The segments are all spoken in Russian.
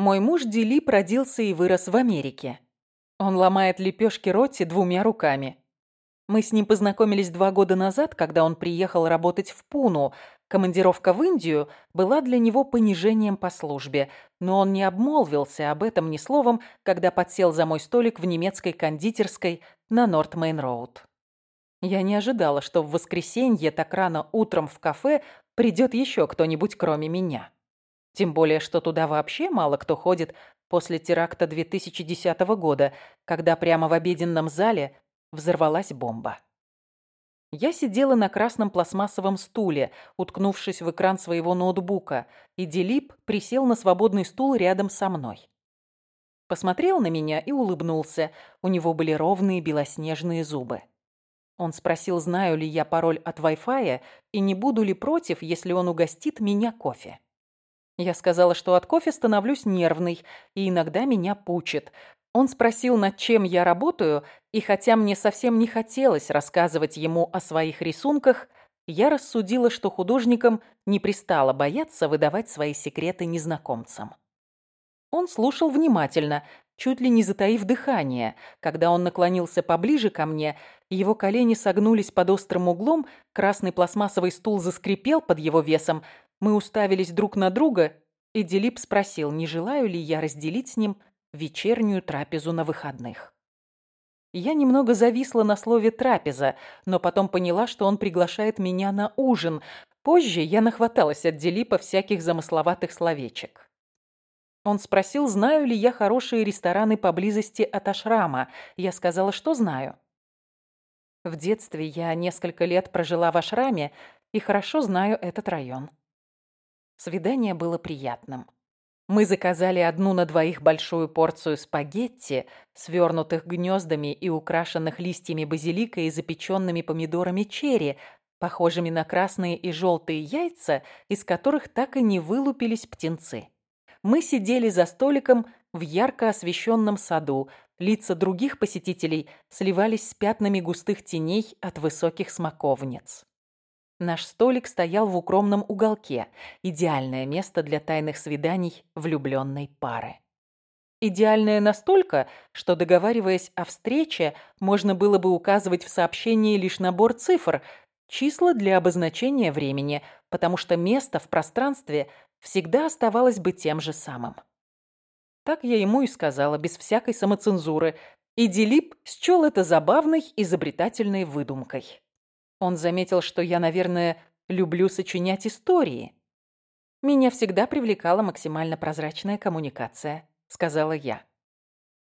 Мой муж Дилип родился и вырос в Америке. Он ломает лепешки Ротти двумя руками. Мы с ним познакомились два года назад, когда он приехал работать в Пуну. Командировка в Индию была для него понижением по службе, но он не обмолвился об этом ни словом, когда подсел за мой столик в немецкой кондитерской на Норт-Мейн-Роуд. Я не ожидала, что в воскресенье так рано утром в кафе придет еще кто-нибудь, кроме меня. Тем более, что туда вообще мало кто ходит после теракта 2010 года, когда прямо в обеденном зале взорвалась бомба. Я сидела на красном пластмассовом стуле, уткнувшись в экран своего ноутбука, и Делип присел на свободный стул рядом со мной. Посмотрел на меня и улыбнулся. У него были ровные белоснежные зубы. Он спросил, знаю ли я пароль от Wi-Fi и не буду ли против, если он угостит меня кофе. Я сказала, что от кофе становлюсь нервной и иногда меня пучит, он спросил, над чем я работаю, и хотя мне совсем не хотелось рассказывать ему о своих рисунках, я рассудила, что художникам не пристало бояться выдавать свои секреты незнакомцам. Он слушал внимательно, чуть ли не затаив дыхание. Когда он наклонился поближе ко мне, его колени согнулись под острым углом, красный пластмассовый стул заскрипел под его весом, мы уставились друг на друга, и Делип спросил, не желаю ли я разделить с ним вечернюю трапезу на выходных. Я немного зависла на слове «трапеза», но потом поняла, что он приглашает меня на ужин. Позже я нахваталась от Делипа всяких замысловатых словечек. Он спросил, знаю ли я хорошие рестораны поблизости от Ашрама. Я сказала, что знаю. В детстве я несколько лет прожила в Ашраме и хорошо знаю этот район. Свидание было приятным. Мы заказали одну на двоих большую порцию спагетти, свернутых гнездами и украшенных листьями базилика и запеченными помидорами черри, похожими на красные и желтые яйца, из которых так и не вылупились птенцы. Мы сидели за столиком в ярко освещенном саду, лица других посетителей сливались с пятнами густых теней от высоких смоковниц. Наш столик стоял в укромном уголке. Идеальное место для тайных свиданий влюбленной пары. Идеальное настолько, что, договариваясь о встрече, можно было бы указывать в сообщении лишь набор цифр, числа для обозначения времени, потому что место в пространстве всегда оставалось бы тем же самым. Так я ему и сказала, без всякой самоцензуры, и Дилип счел это забавной, изобретательной выдумкой. Он заметил, что я, наверное, люблю сочинять истории. Меня всегда привлекала максимально прозрачная коммуникация, сказала я.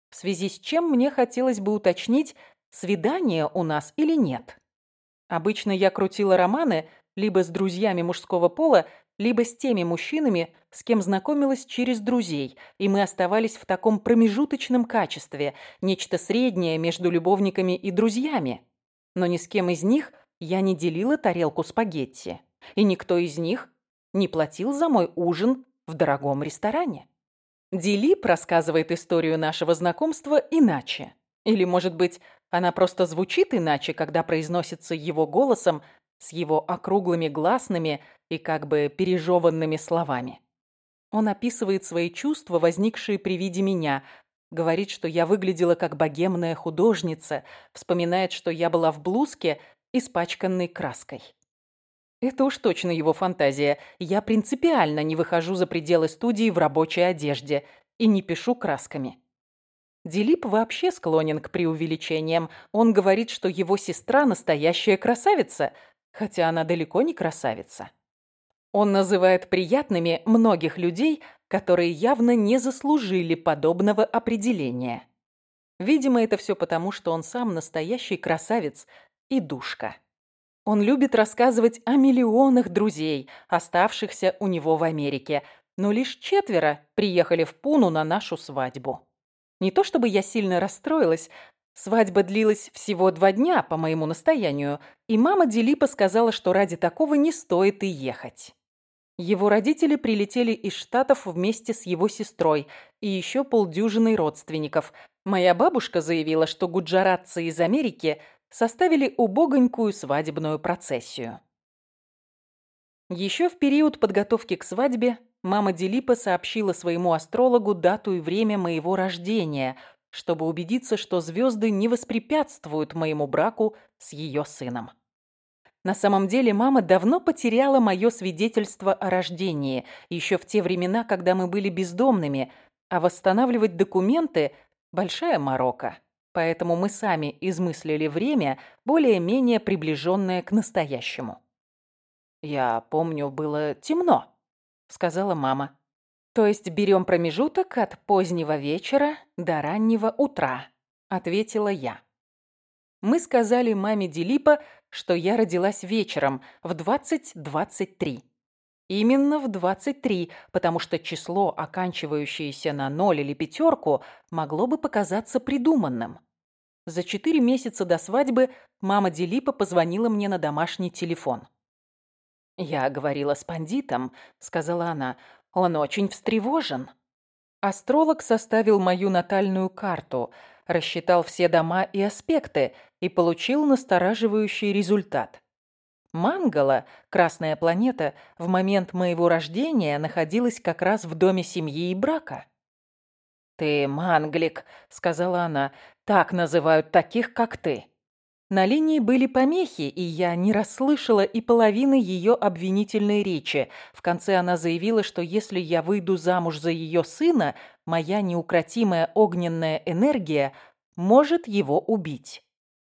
В связи с чем мне хотелось бы уточнить, свидание у нас или нет. Обычно я крутила романы либо с друзьями мужского пола, либо с теми мужчинами, с кем знакомилась через друзей, и мы оставались в таком промежуточном качестве, нечто среднее между любовниками и друзьями. Но ни с кем из них я не делила тарелку спагетти, и никто из них не платил за мой ужин в дорогом ресторане. Дилип рассказывает историю нашего знакомства иначе. Или, может быть, она просто звучит иначе, когда произносится его голосом с его округлыми гласными и как бы пережеванными словами. Он описывает свои чувства, возникшие при виде меня, говорит, что я выглядела как богемная художница, вспоминает, что я была в блузке испачканной краской. Это уж точно его фантазия. Я принципиально не выхожу за пределы студии в рабочей одежде и не пишу красками. Дилип вообще склонен к преувеличениям. Он говорит, что его сестра настоящая красавица, хотя она далеко не красавица. Он называет приятными многих людей, которые явно не заслужили подобного определения. Видимо, это все потому, что он сам настоящий красавец, и душка. Он любит рассказывать о миллионах друзей, оставшихся у него в Америке, но лишь четверо приехали в Пуну на нашу свадьбу. Не то чтобы я сильно расстроилась, свадьба длилась всего два дня по моему настоянию, и мама Дилипа сказала, что ради такого не стоит и ехать. Его родители прилетели из Штатов вместе с его сестрой и еще полдюжиной родственников. Моя бабушка заявила, что гуджаратцы из Америки – составили убогонькую свадебную процессию. Еще в период подготовки к свадьбе мама Делипа сообщила своему астрологу дату и время моего рождения, чтобы убедиться, что звезды не воспрепятствуют моему браку с ее сыном. На самом деле мама давно потеряла мое свидетельство о рождении, еще в те времена, когда мы были бездомными, а восстанавливать документы – большая морока. Поэтому мы сами измыслили время, более-менее приближенное к настоящему. «Я помню, было темно», — сказала мама. «То есть берем промежуток от позднего вечера до раннего утра», — ответила я. Мы сказали маме Дилипа, что я родилась вечером в 20.23. Именно в 23, потому что число, оканчивающееся на ноль или пятерку, могло бы показаться придуманным. За четыре месяца до свадьбы мама Дилипа позвонила мне на домашний телефон. «Я говорила с пандитом», — сказала она. «Он очень встревожен». Астролог составил мою натальную карту, рассчитал все дома и аспекты и получил настораживающий результат. Мангала, красная планета, в момент моего рождения находилась как раз в доме семьи и брака. «Ты манглик», — сказала она, — «так называют таких, как ты». На линии были помехи, и я не расслышала и половины ее обвинительной речи. В конце она заявила, что если я выйду замуж за ее сына, моя неукротимая огненная энергия может его убить.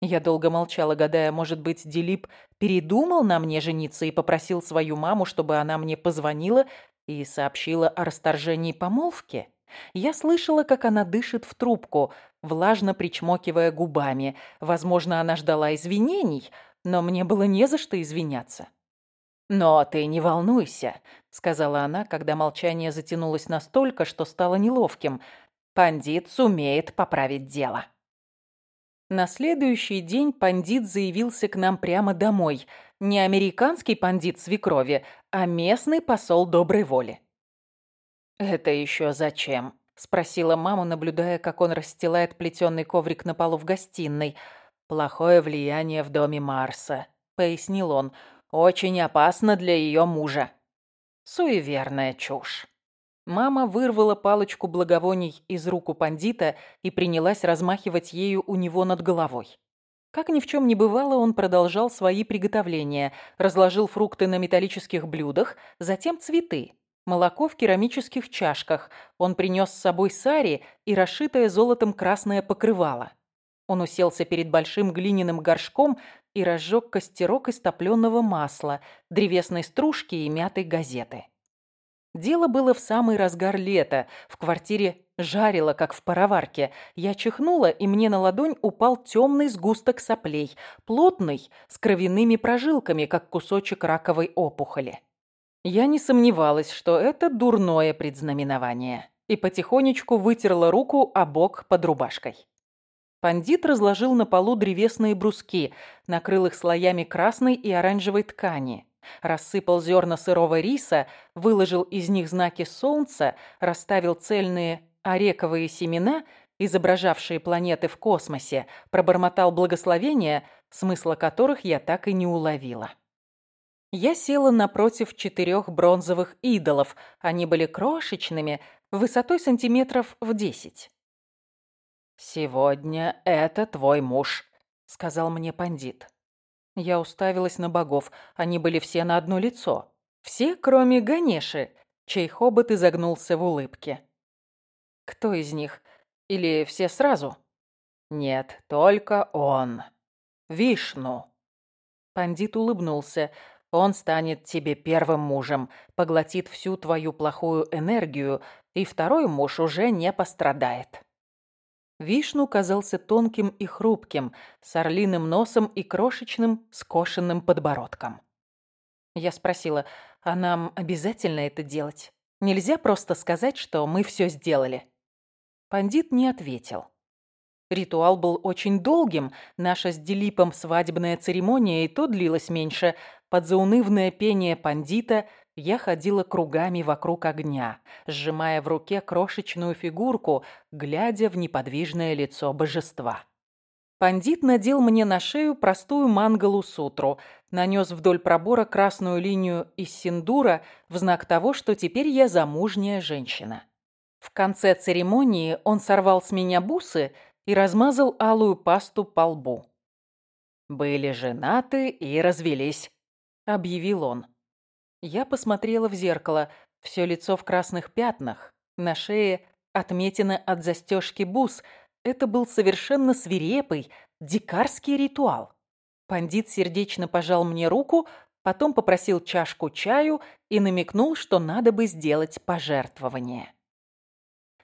Я долго молчала, гадая, может быть, Дилип передумал на мне жениться и попросил свою маму, чтобы она мне позвонила и сообщила о расторжении помолвки. Я слышала, как она дышит в трубку, влажно причмокивая губами. Возможно, она ждала извинений, но мне было не за что извиняться. «Но ты не волнуйся», — сказала она, когда молчание затянулось настолько, что стало неловким. «Пандит сумеет поправить дело». На следующий день пандит заявился к нам прямо домой. Не американский пандит свекрови, а местный посол доброй воли. «Это еще зачем?» — спросила мама, наблюдая, как он расстилает плетеный коврик на полу в гостиной. «Плохое влияние в доме Марса», — пояснил он. «Очень опасно для ее мужа». Суеверная чушь. Мама вырвала палочку благовоний из рук у пандита и принялась размахивать ею у него над головой. Как ни в чем не бывало, он продолжал свои приготовления, разложил фрукты на металлических блюдах, затем цветы, молоко в керамических чашках. Он принес с собой сари и расшитое золотом красное покрывало. Он уселся перед большим глиняным горшком и разжег костерок из топленого масла, древесной стружки и мятой газеты. Дело было в самый разгар лета. В квартире жарило, как в пароварке. Я чихнула, и мне на ладонь упал темный сгусток соплей, плотный, с кровяными прожилками, как кусочек раковой опухоли. Я не сомневалась, что это дурное предзнаменование, и потихонечку вытерла руку о бок под рубашкой. Пандит разложил на полу древесные бруски, накрыл их слоями красной и оранжевой ткани, рассыпал зерна сырого риса, выложил из них знаки солнца, расставил цельные орековые семена, изображавшие планеты в космосе, пробормотал благословения, смысла которых я так и не уловила. Я села напротив четырех бронзовых идолов. Они были крошечными, высотой сантиметров в десять. «Сегодня это твой муж», — сказал мне пандит. Я уставилась на богов. Они были все на одно лицо. Все, кроме Ганеши, чей хобот изогнулся в улыбке. «Кто из них? Или все сразу?» «Нет, только он. Вишну». Пандит улыбнулся. Он станет тебе первым мужем, поглотит всю твою плохую энергию, и второй муж уже не пострадает. Вишну казался тонким и хрупким, с орлиным носом и крошечным скошенным подбородком. Я спросила, а нам обязательно это делать? Нельзя просто сказать, что мы все сделали? Пандит не ответил. Ритуал был очень долгим, наша с Дилипом свадебная церемония и то длилась меньше, под заунывное пение пандита я ходила кругами вокруг огня, сжимая в руке крошечную фигурку, глядя в неподвижное лицо божества. Пандит надел мне на шею простую мангалу-сутру, нанес вдоль пробора красную линию из синдура в знак того, что теперь я замужняя женщина. В конце церемонии он сорвал с меня бусы и размазал алую пасту по лбу. «Были женаты и развелись», — объявил он. Я посмотрела в зеркало, все лицо в красных пятнах, на шее отметина от застежки бус. Это был совершенно свирепый, дикарский ритуал. Пандит сердечно пожал мне руку, потом попросил чашку чаю и намекнул, что надо бы сделать пожертвование.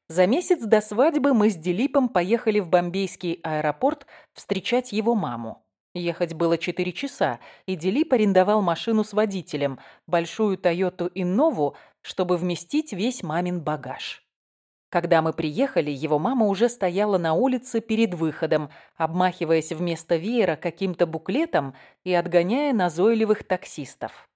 За месяц до свадьбы мы с Дилипом поехали в бомбейский аэропорт встречать его маму. Ехать было 4 часа, и Дилип арендовал машину с водителем, большую Тойоту Иннову, чтобы вместить весь мамин багаж. Когда мы приехали, его мама уже стояла на улице перед выходом, обмахиваясь вместо веера каким-то буклетом и отгоняя назойливых таксистов.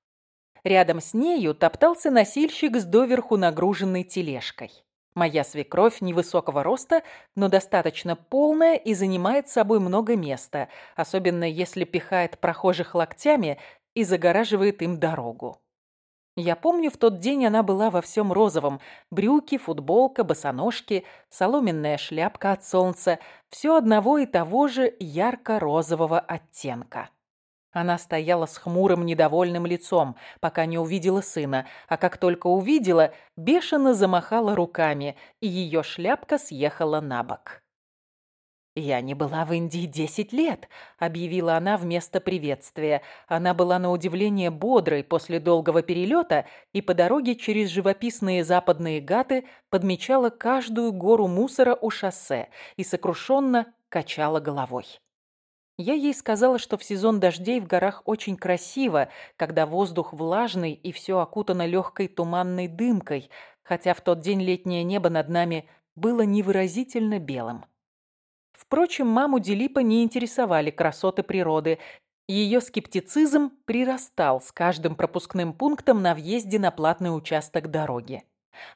Рядом с нею топтался носильщик с доверху нагруженной тележкой. Моя свекровь невысокого роста, но достаточно полная и занимает собой много места, особенно если пихает прохожих локтями и загораживает им дорогу. Я помню, в тот день она была во всем розовом. Брюки, футболка, босоножки, соломенная шляпка от солнца. Все одного и того же ярко-розового оттенка. Она стояла с хмурым, недовольным лицом, пока не увидела сына, а как только увидела, бешено замахала руками, и ее шляпка съехала на бок. «Я не была в Индии десять лет», — объявила она вместо приветствия. Она была на удивление бодрой после долгого перелета и по дороге через живописные западные гаты подмечала каждую гору мусора у шоссе и сокрушенно качала головой. Я ей сказала, что в сезон дождей в горах очень красиво, когда воздух влажный и все окутано легкой туманной дымкой, хотя в тот день летнее небо над нами было невыразительно белым. Впрочем, маму Делипа не интересовали красоты природы. Ее скептицизм прирастал с каждым пропускным пунктом на въезде на платный участок дороги.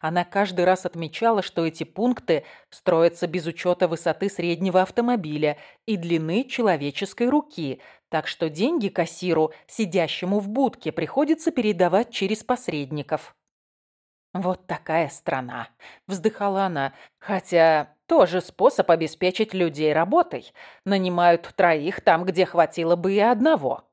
Она каждый раз отмечала, что эти пункты строятся без учета высоты среднего автомобиля и длины человеческой руки, так что деньги кассиру, сидящему в будке, приходится передавать через посредников. «Вот такая страна», — вздыхала она, «хотя тоже способ обеспечить людей работой. Нанимают троих там, где хватило бы и одного».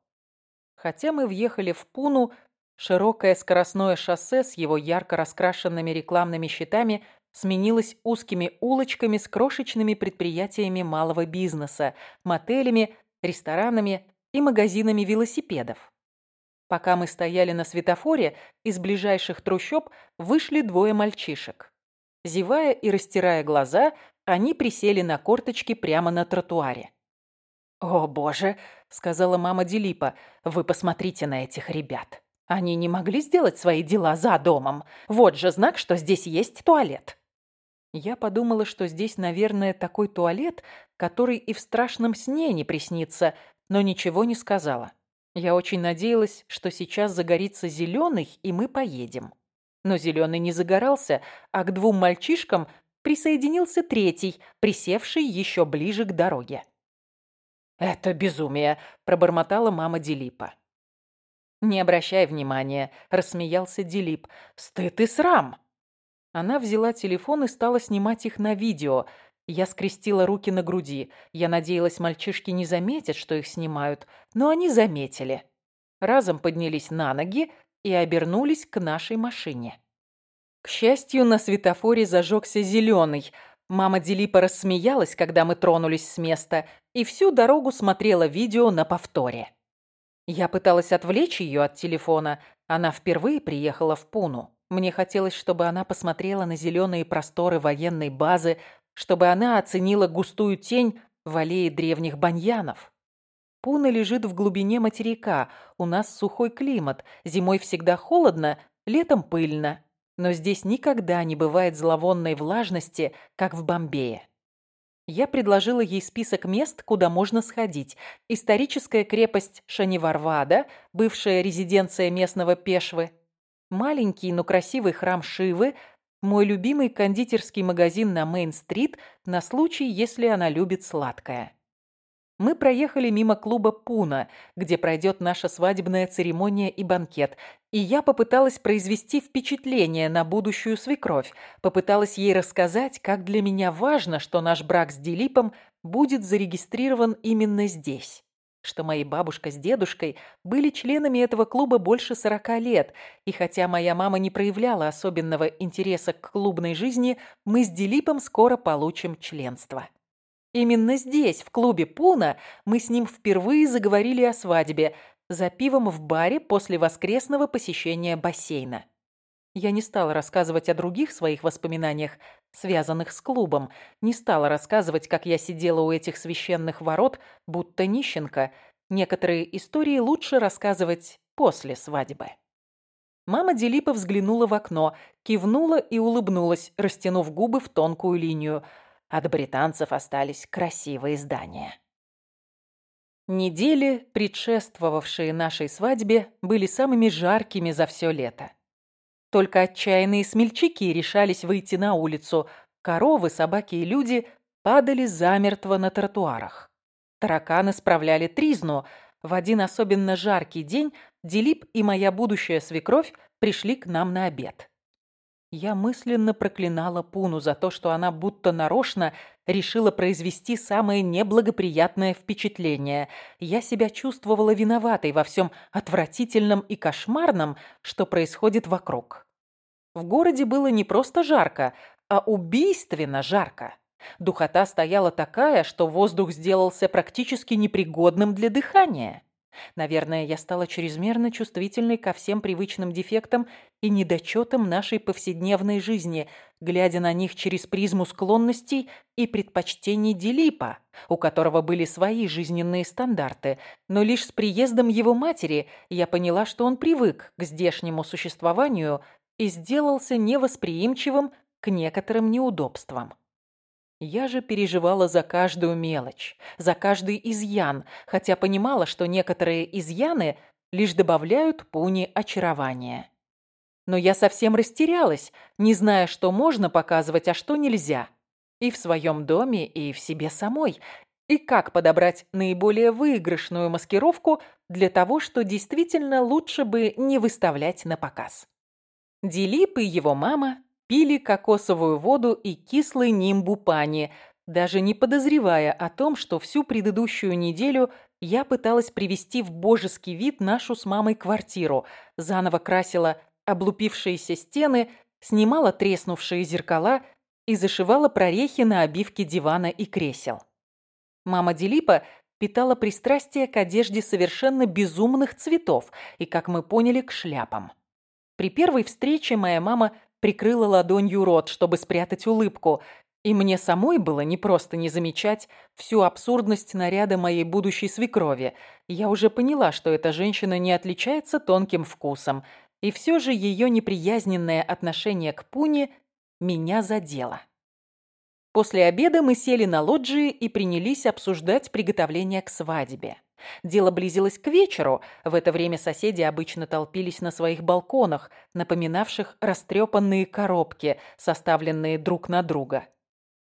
Хотя мы въехали в Пуну, Широкое скоростное шоссе с его ярко раскрашенными рекламными щитами сменилось узкими улочками с крошечными предприятиями малого бизнеса, мотелями, ресторанами и магазинами велосипедов. Пока мы стояли на светофоре, из ближайших трущоб вышли двое мальчишек. Зевая и растирая глаза, они присели на корточки прямо на тротуаре. «О, боже!» — сказала мама Дилипа. «Вы посмотрите на этих ребят!» Они не могли сделать свои дела за домом. Вот же знак, что здесь есть туалет. Я подумала, что здесь, наверное, такой туалет, который и в страшном сне не приснится, но ничего не сказала. Я очень надеялась, что сейчас загорится зеленый, и мы поедем. Но зеленый не загорался, а к двум мальчишкам присоединился третий, присевший еще ближе к дороге. «Это безумие», – пробормотала мама Дилипа. «Не обращай внимания», – рассмеялся Дилип. «Стыд и срам!» Она взяла телефон и стала снимать их на видео. Я скрестила руки на груди. Я надеялась, мальчишки не заметят, что их снимают, но они заметили. Разом поднялись на ноги и обернулись к нашей машине. К счастью, на светофоре зажегся зеленый. Мама Дилипа рассмеялась, когда мы тронулись с места, и всю дорогу смотрела видео на повторе. Я пыталась отвлечь ее от телефона. Она впервые приехала в Пуну. Мне хотелось, чтобы она посмотрела на зеленые просторы военной базы, чтобы она оценила густую тень в аллее древних баньянов. Пуна лежит в глубине материка. У нас сухой климат. Зимой всегда холодно, летом пыльно. Но здесь никогда не бывает зловонной влажности, как в Бомбее. Я предложила ей список мест, куда можно сходить. Историческая крепость Шаниварвада, бывшая резиденция местного пешвы, маленький, но красивый храм Шивы, мой любимый кондитерский магазин на Мейн-стрит на случай, если она любит сладкое. Мы проехали мимо клуба «Пуна», где пройдет наша свадебная церемония и банкет, и я попыталась произвести впечатление на будущую свекровь, попыталась ей рассказать, как для меня важно, что наш брак с Дилипом будет зарегистрирован именно здесь что мои бабушка с дедушкой были членами этого клуба больше сорока лет, и хотя моя мама не проявляла особенного интереса к клубной жизни, мы с Дилипом скоро получим членство. Именно здесь, в клубе Пуна, мы с ним впервые заговорили о свадьбе, за пивом в баре после воскресного посещения бассейна. Я не стала рассказывать о других своих воспоминаниях, связанных с клубом, не стала рассказывать, как я сидела у этих священных ворот, будто нищенка. Некоторые истории лучше рассказывать после свадьбы. Мама Делипа взглянула в окно, кивнула и улыбнулась, растянув губы в тонкую линию – от британцев остались красивые здания. Недели, предшествовавшие нашей свадьбе, были самыми жаркими за все лето. Только отчаянные смельчаки решались выйти на улицу. Коровы, собаки и люди падали замертво на тротуарах. Тараканы справляли тризну. В один особенно жаркий день Дилип и моя будущая свекровь пришли к нам на обед. Я мысленно проклинала Пуну за то, что она будто нарочно решила произвести самое неблагоприятное впечатление. Я себя чувствовала виноватой во всем отвратительном и кошмарном, что происходит вокруг. В городе было не просто жарко, а убийственно жарко. Духота стояла такая, что воздух сделался практически непригодным для дыхания. Наверное, я стала чрезмерно чувствительной ко всем привычным дефектам и недочетам нашей повседневной жизни, глядя на них через призму склонностей и предпочтений Дилипа, у которого были свои жизненные стандарты. Но лишь с приездом его матери я поняла, что он привык к здешнему существованию и сделался невосприимчивым к некоторым неудобствам. Я же переживала за каждую мелочь, за каждый изъян, хотя понимала, что некоторые изъяны лишь добавляют Пуне очарования. Но я совсем растерялась, не зная, что можно показывать, а что нельзя. И в своем доме, и в себе самой. И как подобрать наиболее выигрышную маскировку для того, что действительно лучше бы не выставлять на показ. Дилип и его мама пили кокосовую воду и кислый нимбу-пани, даже не подозревая о том, что всю предыдущую неделю я пыталась привести в божеский вид нашу с мамой квартиру, заново красила облупившиеся стены, снимала треснувшие зеркала и зашивала прорехи на обивке дивана и кресел. Мама Делипа питала пристрастие к одежде совершенно безумных цветов и, как мы поняли, к шляпам. При первой встрече моя мама прикрыла ладонью рот, чтобы спрятать улыбку, и мне самой было не просто не замечать всю абсурдность наряда моей будущей свекрови. Я уже поняла, что эта женщина не отличается тонким вкусом, и все же ее неприязненное отношение к Пуне меня задело. После обеда мы сели на лоджии и принялись обсуждать приготовление к свадьбе. Дело близилось к вечеру. В это время соседи обычно толпились на своих балконах, напоминавших растрепанные коробки, составленные друг на друга.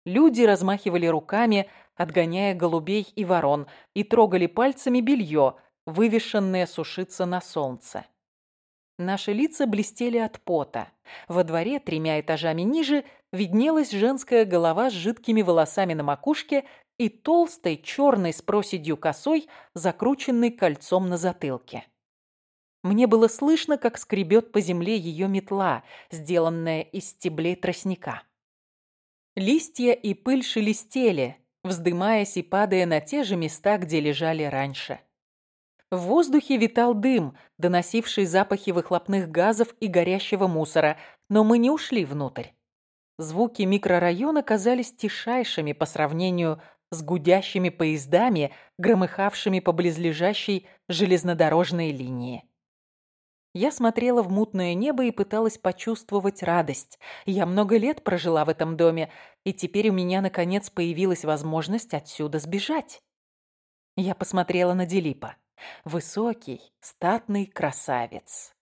Люди размахивали руками, отгоняя голубей и ворон, и трогали пальцами белье, вывешенное сушиться на солнце. Наши лица блестели от пота. Во дворе, тремя этажами ниже, виднелась женская голова с жидкими волосами на макушке и толстой черной с проседью косой, закрученной кольцом на затылке. Мне было слышно, как скребет по земле ее метла, сделанная из стеблей тростника. Листья и пыль шелестели, вздымаясь и падая на те же места, где лежали раньше. В воздухе витал дым, доносивший запахи выхлопных газов и горящего мусора, но мы не ушли внутрь. Звуки микрорайона казались тишайшими по сравнению с гудящими поездами, громыхавшими по близлежащей железнодорожной линии. Я смотрела в мутное небо и пыталась почувствовать радость. Я много лет прожила в этом доме, и теперь у меня, наконец, появилась возможность отсюда сбежать. Я посмотрела на Делипа. Высокий, статный красавец.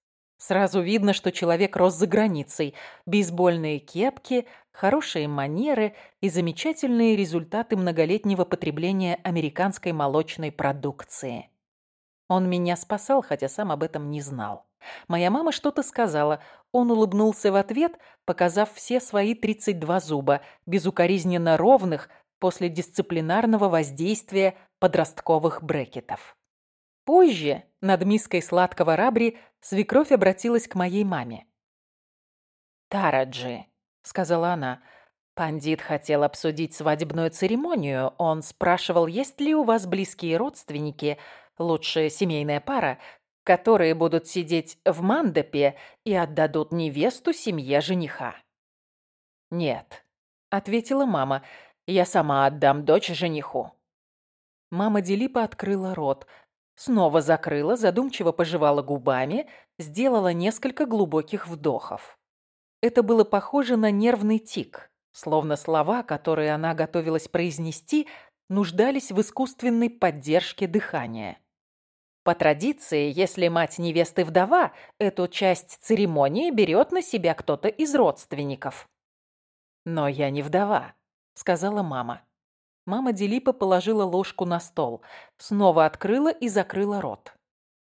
Сразу видно, что человек рос за границей. Бейсбольные кепки, хорошие манеры и замечательные результаты многолетнего потребления американской молочной продукции. Он меня спасал, хотя сам об этом не знал. Моя мама что-то сказала. Он улыбнулся в ответ, показав все свои 32 зуба, безукоризненно ровных, после дисциплинарного воздействия подростковых брекетов. Позже, над миской сладкого рабри, свекровь обратилась к моей маме. «Тараджи», — сказала она, — «пандит хотел обсудить свадебную церемонию. Он спрашивал, есть ли у вас близкие родственники, лучшая семейная пара, которые будут сидеть в мандапе и отдадут невесту семье жениха». «Нет», — ответила мама, — «я сама отдам дочь жениху». Мама Делипа открыла рот — Снова закрыла, задумчиво пожевала губами, сделала несколько глубоких вдохов. Это было похоже на нервный тик, словно слова, которые она готовилась произнести, нуждались в искусственной поддержке дыхания. По традиции, если мать невесты вдова, эту часть церемонии берет на себя кто-то из родственников. «Но я не вдова», — сказала мама. Мама Делипа положила ложку на стол, снова открыла и закрыла рот.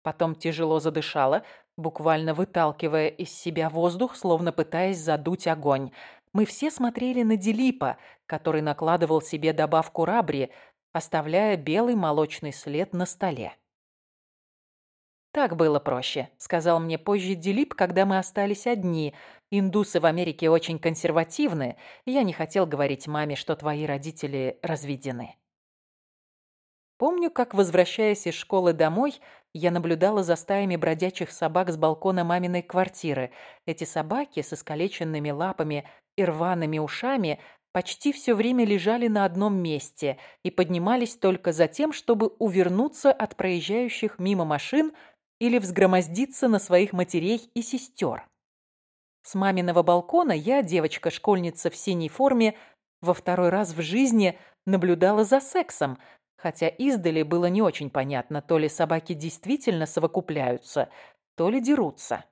Потом тяжело задышала, буквально выталкивая из себя воздух, словно пытаясь задуть огонь. Мы все смотрели на Делипа, который накладывал себе добавку рабри, оставляя белый молочный след на столе. «Так было проще», — сказал мне позже Дилип, когда мы остались одни. «Индусы в Америке очень консервативны. Я не хотел говорить маме, что твои родители разведены». Помню, как, возвращаясь из школы домой, я наблюдала за стаями бродячих собак с балкона маминой квартиры. Эти собаки с искалеченными лапами и рваными ушами почти все время лежали на одном месте и поднимались только за тем, чтобы увернуться от проезжающих мимо машин или взгромоздиться на своих матерей и сестер. С маминого балкона я, девочка-школьница в синей форме, во второй раз в жизни наблюдала за сексом, хотя издали было не очень понятно, то ли собаки действительно совокупляются, то ли дерутся.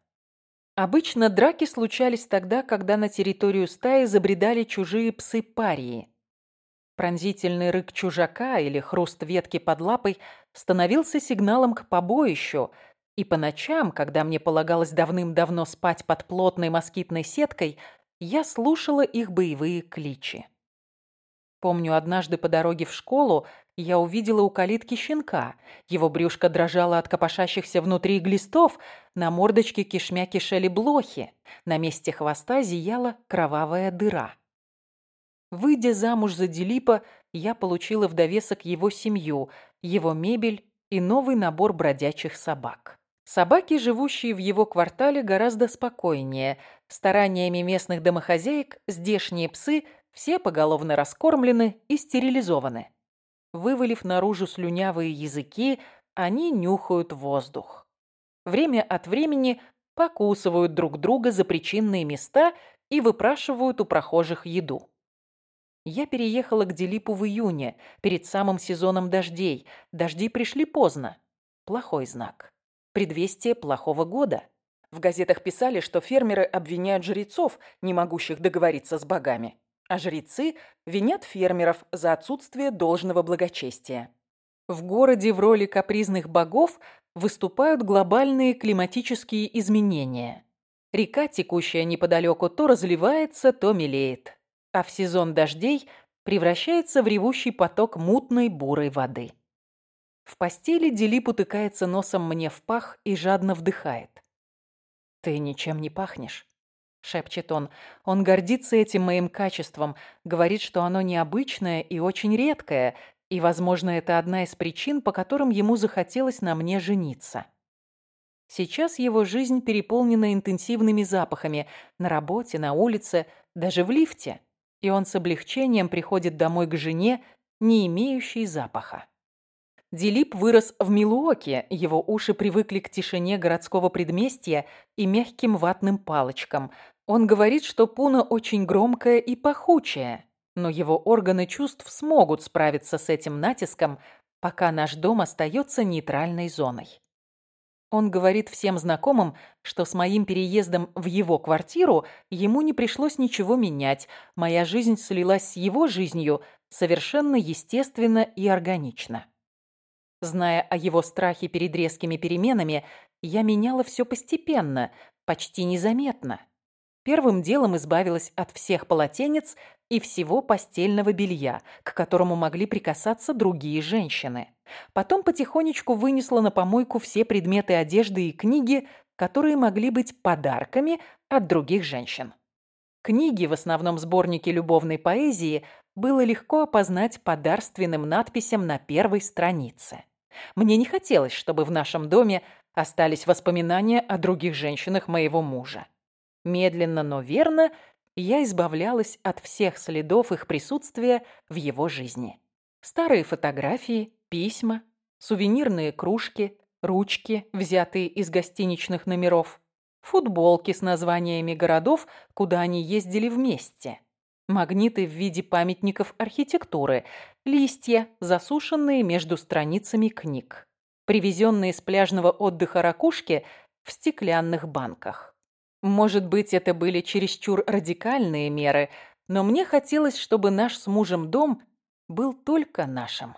Обычно драки случались тогда, когда на территорию стаи забредали чужие псы-парии. Пронзительный рык чужака или хруст ветки под лапой становился сигналом к побоищу, и по ночам, когда мне полагалось давным-давно спать под плотной москитной сеткой, я слушала их боевые кличи. Помню, однажды по дороге в школу я увидела у калитки щенка. Его брюшко дрожало от копошащихся внутри глистов, на мордочке кишмя кишели блохи, на месте хвоста зияла кровавая дыра. Выйдя замуж за Делипа, я получила в довесок его семью, его мебель и новый набор бродячих собак. Собаки, живущие в его квартале, гораздо спокойнее. Стараниями местных домохозяек здешние псы все поголовно раскормлены и стерилизованы. Вывалив наружу слюнявые языки, они нюхают воздух. Время от времени покусывают друг друга за причинные места и выпрашивают у прохожих еду. Я переехала к Делипу в июне, перед самым сезоном дождей. Дожди пришли поздно. Плохой знак предвестие плохого года. В газетах писали, что фермеры обвиняют жрецов, не могущих договориться с богами, а жрецы винят фермеров за отсутствие должного благочестия. В городе в роли капризных богов выступают глобальные климатические изменения. Река, текущая неподалеку, то разливается, то мелеет, а в сезон дождей превращается в ревущий поток мутной бурой воды. В постели Делип утыкается носом мне в пах и жадно вдыхает. «Ты ничем не пахнешь», — шепчет он. Он гордится этим моим качеством, говорит, что оно необычное и очень редкое, и, возможно, это одна из причин, по которым ему захотелось на мне жениться. Сейчас его жизнь переполнена интенсивными запахами на работе, на улице, даже в лифте, и он с облегчением приходит домой к жене, не имеющей запаха. Дилип вырос в Милуоке, его уши привыкли к тишине городского предместья и мягким ватным палочкам. Он говорит, что пуна очень громкая и пахучая, но его органы чувств смогут справиться с этим натиском, пока наш дом остается нейтральной зоной. Он говорит всем знакомым, что с моим переездом в его квартиру ему не пришлось ничего менять. Моя жизнь слилась с его жизнью совершенно естественно и органично. Зная о его страхе перед резкими переменами, я меняла все постепенно, почти незаметно. Первым делом избавилась от всех полотенец и всего постельного белья, к которому могли прикасаться другие женщины. Потом потихонечку вынесла на помойку все предметы одежды и книги, которые могли быть подарками от других женщин. Книги, в основном сборники любовной поэзии, было легко опознать по дарственным надписям на первой странице. Мне не хотелось, чтобы в нашем доме остались воспоминания о других женщинах моего мужа. Медленно, но верно я избавлялась от всех следов их присутствия в его жизни. Старые фотографии, письма, сувенирные кружки, ручки, взятые из гостиничных номеров, футболки с названиями городов, куда они ездили вместе, магниты в виде памятников архитектуры, листья, засушенные между страницами книг, привезенные с пляжного отдыха ракушки в стеклянных банках. Может быть, это были чересчур радикальные меры, но мне хотелось, чтобы наш с мужем дом был только нашим.